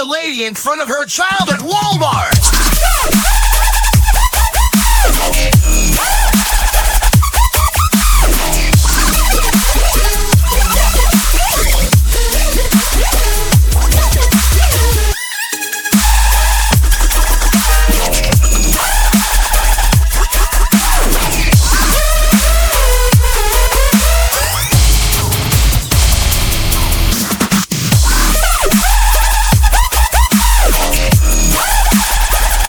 the lady in front of her child at Walmart.